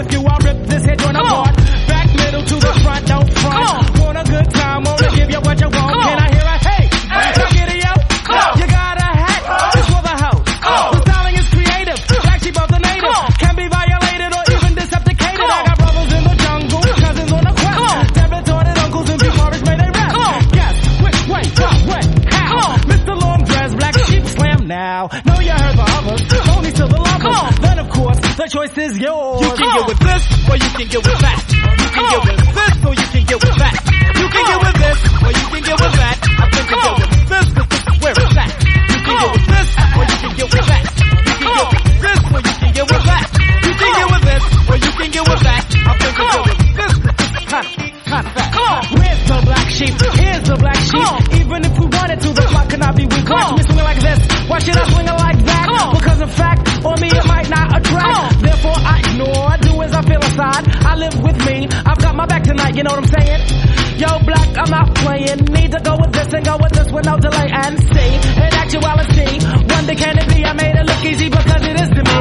if you. I heard the others. Pony to the lovers. Then of course, the choice is yours. You can get with this, or you can get with that. You can get with this, or you can get with that. You can get with this, or you can get with that. I think you get with this, cause this is where it's at. You can get with this, or you can get with that. You can get with this, or you can get with that. You can get with this, or you can get with that. I think you get with this, kind of, kind of Come on. Where's the black sheep? Here's the black sheep. Even if we wanted to, the clock cannot be weak. Watch me swinging like this. Why should I swing like you know what I'm saying? Yo, black, I'm not playing. Need to go with this and go with this with no delay and see. In actuality, wonder can it be? I made it look easy because it is to me.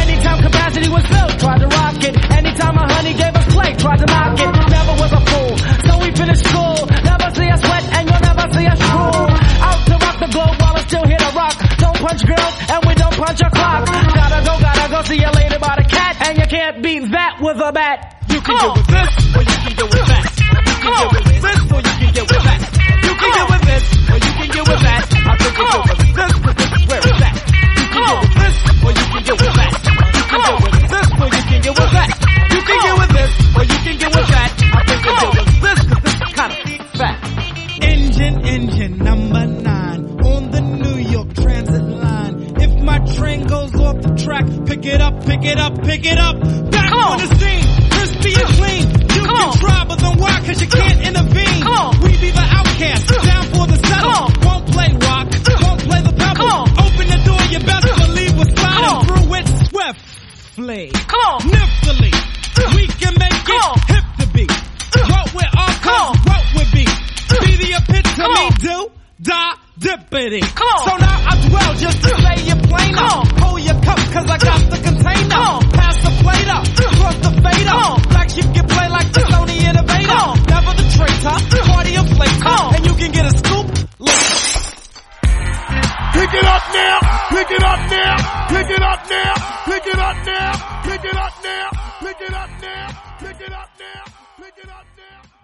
Anytime capacity was built, tried to rock it. Anytime a honey gave us play, tried to knock it. Never was a fool. So we finished school. Never see us sweat and you'll never see us drool. Out to rock the globe while I'm still here to rock. Don't punch girls and we don't punch a clock. Gotta go, gotta go see you later by the cat. And you can't beat that with a bat. You can with this, can get with that. You can get with this, or you can get with that. You can get with this, or you can get with that. I think you get with this, cause this is where it's at. You can get with this, or you can get with that. You can get with this, or you can that. You can get with this, or you can get with that. I think get with this, cause this is kinda fat. Engine, engine number nine on the New York Transit line. If my train goes off the track, pick it up, pick it up, pick it up. Back on the scene, Come on. Niftily. Uh. We can make Come it on. hip to be. Uh. What we're all called, what we be. Uh. Be the epitome, do, da, dippity. Come on. So now I dwell just to uh. play your plain. Come on. Pull your up now. Pick it up now. Pick it up now. Pick it up now. Pick it up now. Pick it up now. Pick it up now. Pick it up now.